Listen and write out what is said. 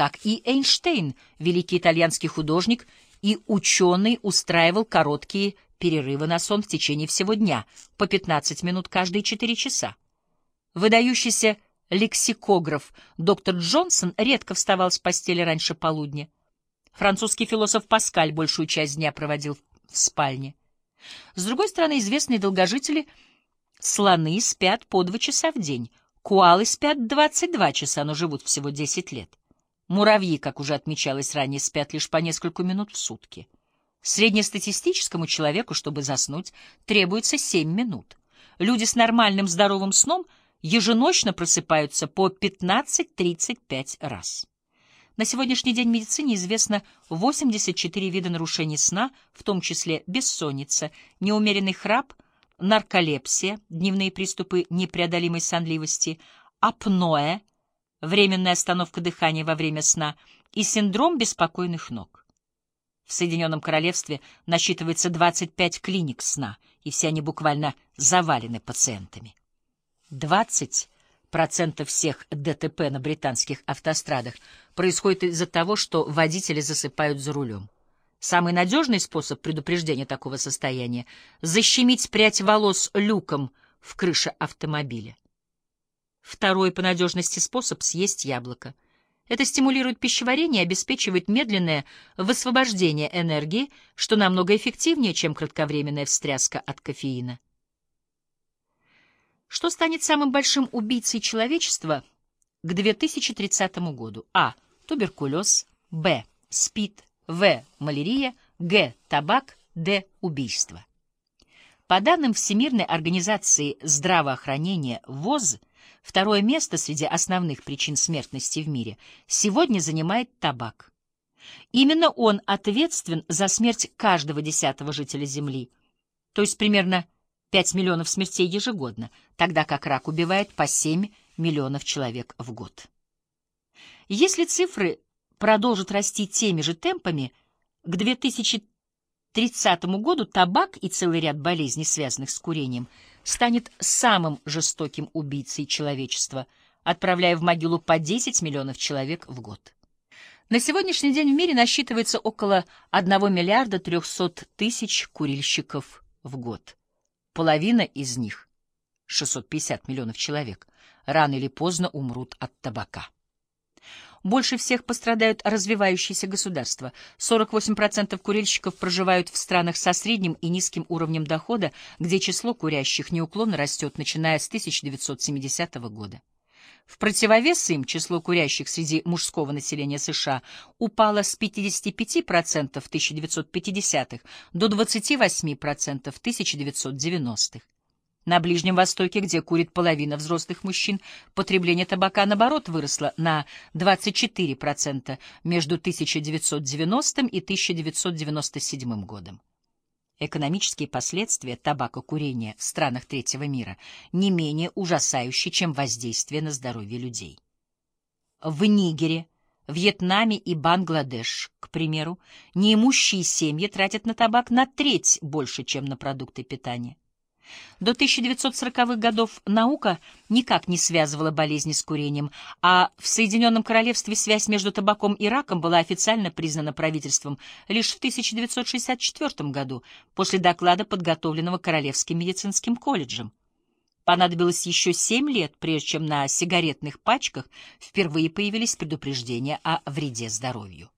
как и Эйнштейн, великий итальянский художник и ученый, устраивал короткие перерывы на сон в течение всего дня, по 15 минут каждые 4 часа. Выдающийся лексикограф доктор Джонсон редко вставал с постели раньше полудня. Французский философ Паскаль большую часть дня проводил в спальне. С другой стороны, известные долгожители слоны спят по два часа в день, куалы спят 22 часа, но живут всего 10 лет. Муравьи, как уже отмечалось ранее, спят лишь по несколько минут в сутки. Среднестатистическому человеку, чтобы заснуть, требуется 7 минут. Люди с нормальным здоровым сном еженочно просыпаются по 15-35 раз. На сегодняшний день в медицине известно 84 вида нарушений сна, в том числе бессонница, неумеренный храп, нарколепсия, дневные приступы непреодолимой сонливости, апноэ, временная остановка дыхания во время сна и синдром беспокойных ног. В Соединенном Королевстве насчитывается 25 клиник сна, и все они буквально завалены пациентами. 20 процентов всех ДТП на британских автострадах происходит из-за того, что водители засыпают за рулем. Самый надежный способ предупреждения такого состояния — защемить прядь волос люком в крыше автомобиля. Второй по надежности способ — съесть яблоко. Это стимулирует пищеварение и обеспечивает медленное высвобождение энергии, что намного эффективнее, чем кратковременная встряска от кофеина. Что станет самым большим убийцей человечества к 2030 году? А. Туберкулез. Б. СПИД. В. Малярия. Г. Табак. Д. Убийство. По данным Всемирной организации здравоохранения ВОЗ, второе место среди основных причин смертности в мире сегодня занимает табак. Именно он ответственен за смерть каждого десятого жителя Земли, то есть примерно 5 миллионов смертей ежегодно, тогда как рак убивает по 7 миллионов человек в год. Если цифры продолжат расти теми же темпами, к 2030 году табак и целый ряд болезней, связанных с курением, станет самым жестоким убийцей человечества, отправляя в могилу по 10 миллионов человек в год. На сегодняшний день в мире насчитывается около 1 миллиарда 300 тысяч курильщиков в год. Половина из них, 650 миллионов человек, рано или поздно умрут от табака. Больше всех пострадают развивающиеся государства. 48% курильщиков проживают в странах со средним и низким уровнем дохода, где число курящих неуклонно растет, начиная с 1970 года. В противовес им число курящих среди мужского населения США упало с 55% в 1950-х до 28% в 1990-х. На Ближнем Востоке, где курит половина взрослых мужчин, потребление табака, наоборот, выросло на 24% между 1990 и 1997 годом. Экономические последствия табакокурения в странах третьего мира не менее ужасающие, чем воздействие на здоровье людей. В Нигере, Вьетнаме и Бангладеш, к примеру, неимущие семьи тратят на табак на треть больше, чем на продукты питания. До 1940-х годов наука никак не связывала болезни с курением, а в Соединенном Королевстве связь между табаком и раком была официально признана правительством лишь в 1964 году после доклада, подготовленного Королевским медицинским колледжем. Понадобилось еще семь лет, прежде чем на сигаретных пачках впервые появились предупреждения о вреде здоровью.